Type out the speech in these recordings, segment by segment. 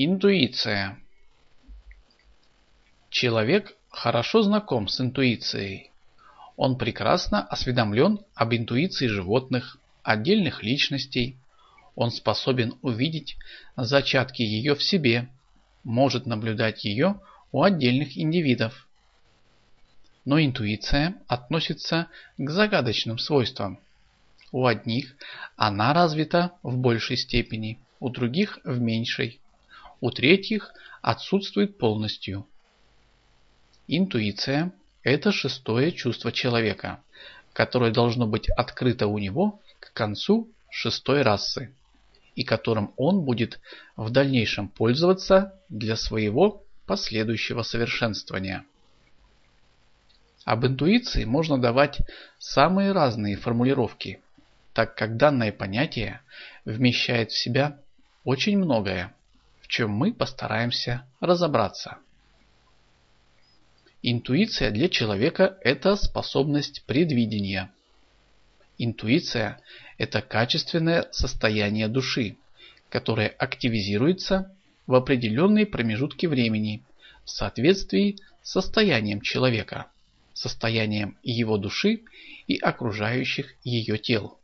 Интуиция. Человек хорошо знаком с интуицией. Он прекрасно осведомлен об интуиции животных, отдельных личностей. Он способен увидеть зачатки ее в себе, может наблюдать ее у отдельных индивидов. Но интуиция относится к загадочным свойствам. У одних она развита в большей степени, у других в меньшей у третьих отсутствует полностью. Интуиция – это шестое чувство человека, которое должно быть открыто у него к концу шестой расы, и которым он будет в дальнейшем пользоваться для своего последующего совершенствования. Об интуиции можно давать самые разные формулировки, так как данное понятие вмещает в себя очень многое чем мы постараемся разобраться. Интуиция для человека – это способность предвидения. Интуиция – это качественное состояние души, которое активизируется в определенные промежутки времени в соответствии с состоянием человека, состоянием его души и окружающих ее тел.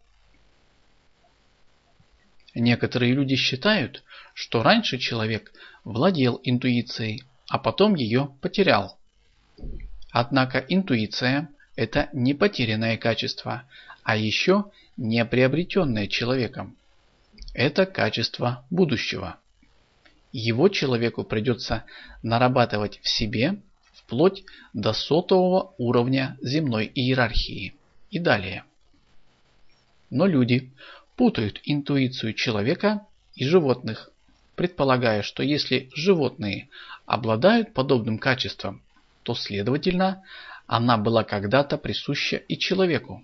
Некоторые люди считают, что раньше человек владел интуицией, а потом ее потерял. Однако интуиция – это не потерянное качество, а еще не приобретенное человеком. Это качество будущего. Его человеку придется нарабатывать в себе вплоть до сотового уровня земной иерархии и далее. Но люди путают интуицию человека и животных предполагая, что если животные обладают подобным качеством, то, следовательно, она была когда-то присуща и человеку.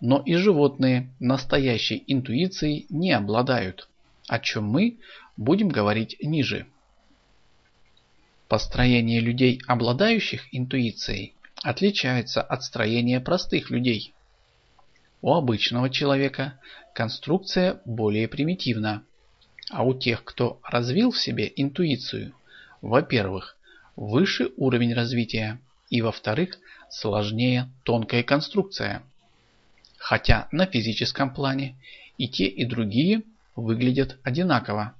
Но и животные настоящей интуицией не обладают, о чем мы будем говорить ниже. Построение людей, обладающих интуицией, отличается от строения простых людей. У обычного человека конструкция более примитивна, а у тех, кто развил в себе интуицию, во-первых, выше уровень развития, и во-вторых, сложнее тонкая конструкция. Хотя на физическом плане и те, и другие выглядят одинаково.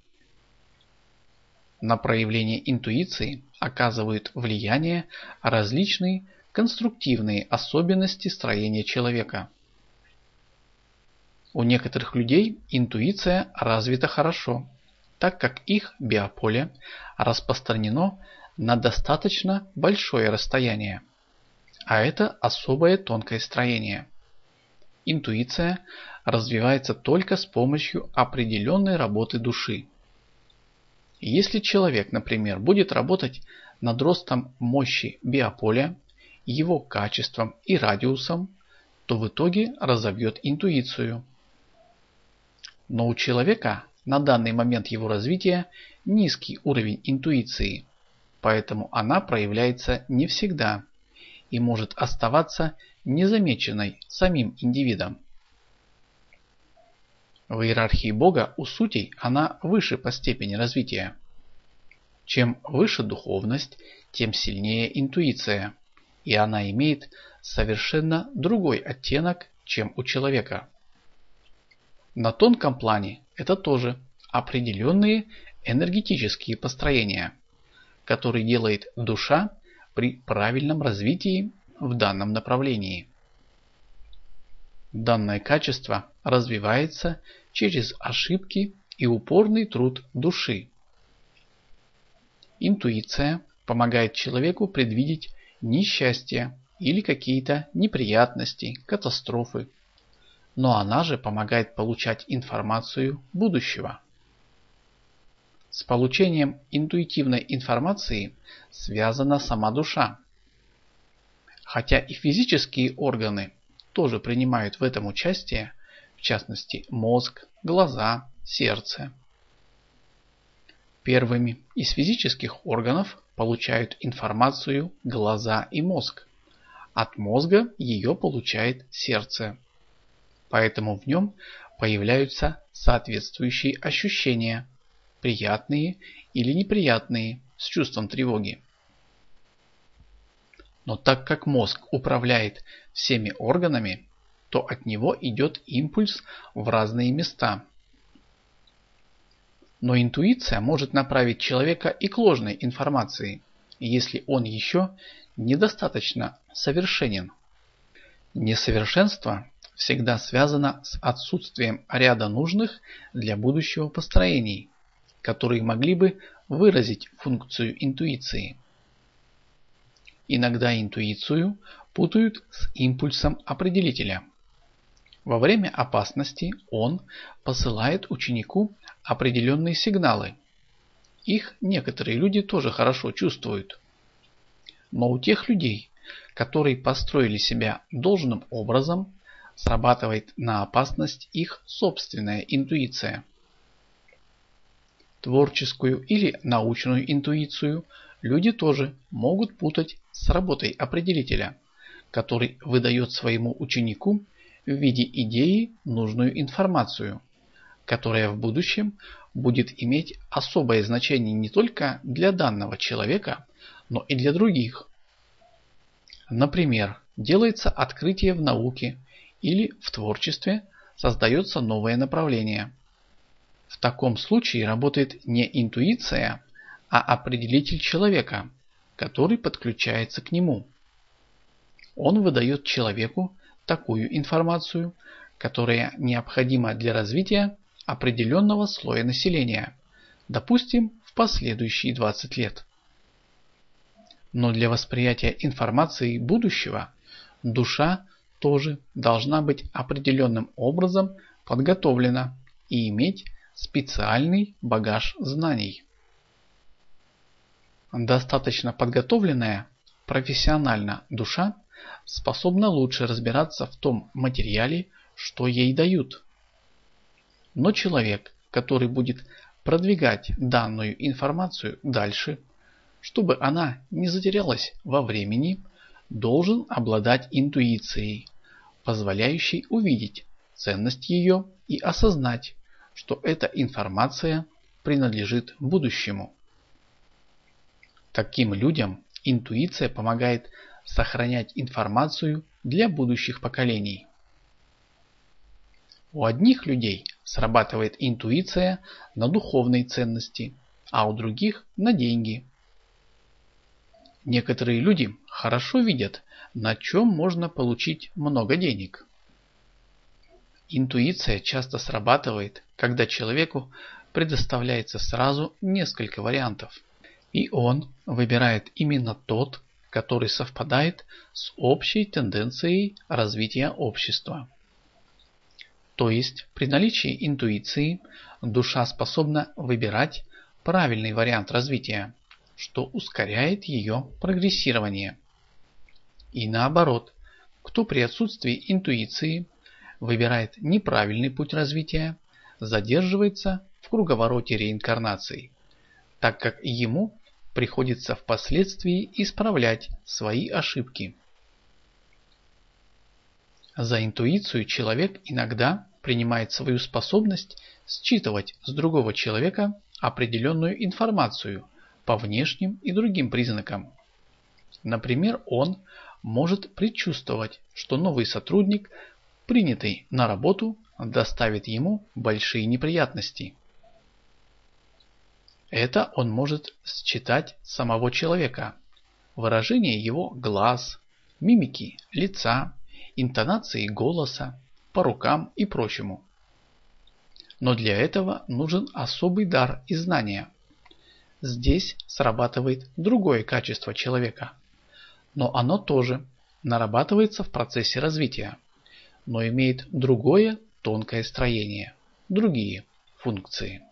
На проявление интуиции оказывают влияние различные конструктивные особенности строения человека. У некоторых людей интуиция развита хорошо, так как их биополе распространено на достаточно большое расстояние. А это особое тонкое строение. Интуиция развивается только с помощью определенной работы души. Если человек, например, будет работать над ростом мощи биополя, его качеством и радиусом, то в итоге разовьет интуицию – но у человека на данный момент его развития низкий уровень интуиции, поэтому она проявляется не всегда и может оставаться незамеченной самим индивидом. В иерархии Бога у сутей она выше по степени развития. Чем выше духовность, тем сильнее интуиция, и она имеет совершенно другой оттенок, чем у человека. На тонком плане это тоже определенные энергетические построения, которые делает душа при правильном развитии в данном направлении. Данное качество развивается через ошибки и упорный труд души. Интуиция помогает человеку предвидеть несчастье или какие-то неприятности, катастрофы, но она же помогает получать информацию будущего. С получением интуитивной информации связана сама душа. Хотя и физические органы тоже принимают в этом участие, в частности мозг, глаза, сердце. Первыми из физических органов получают информацию глаза и мозг. От мозга ее получает сердце поэтому в нем появляются соответствующие ощущения, приятные или неприятные, с чувством тревоги. Но так как мозг управляет всеми органами, то от него идет импульс в разные места. Но интуиция может направить человека и к ложной информации, если он еще недостаточно совершенен. Несовершенство всегда связано с отсутствием ряда нужных для будущего построений, которые могли бы выразить функцию интуиции. Иногда интуицию путают с импульсом определителя. Во время опасности он посылает ученику определенные сигналы. Их некоторые люди тоже хорошо чувствуют. Но у тех людей, которые построили себя должным образом, срабатывает на опасность их собственная интуиция. Творческую или научную интуицию люди тоже могут путать с работой определителя, который выдает своему ученику в виде идеи нужную информацию, которая в будущем будет иметь особое значение не только для данного человека, но и для других. Например, делается открытие в науке или в творчестве создается новое направление – в таком случае работает не интуиция, а определитель человека, который подключается к нему. Он выдает человеку такую информацию, которая необходима для развития определенного слоя населения, допустим, в последующие 20 лет. Но для восприятия информации будущего душа тоже должна быть определенным образом подготовлена и иметь специальный багаж знаний. Достаточно подготовленная профессионально душа способна лучше разбираться в том материале, что ей дают. Но человек, который будет продвигать данную информацию дальше, чтобы она не затерялась во времени, должен обладать интуицией, позволяющей увидеть ценность ее и осознать, что эта информация принадлежит будущему. Таким людям интуиция помогает сохранять информацию для будущих поколений. У одних людей срабатывает интуиция на духовные ценности, а у других на деньги. Некоторые люди хорошо видят, на чем можно получить много денег. Интуиция часто срабатывает, когда человеку предоставляется сразу несколько вариантов. И он выбирает именно тот, который совпадает с общей тенденцией развития общества. То есть при наличии интуиции душа способна выбирать правильный вариант развития, что ускоряет ее прогрессирование. И наоборот, кто при отсутствии интуиции выбирает неправильный путь развития, задерживается в круговороте реинкарнаций, так как ему приходится впоследствии исправлять свои ошибки. За интуицию человек иногда принимает свою способность считывать с другого человека определенную информацию по внешним и другим признакам. Например, он может предчувствовать, что новый сотрудник принятый на работу доставит ему большие неприятности. Это он может считать самого человека, выражение его глаз, мимики лица, интонации голоса, по рукам и прочему. Но для этого нужен особый дар и знания. Здесь срабатывает другое качество человека, но оно тоже нарабатывается в процессе развития но имеет другое тонкое строение, другие функции.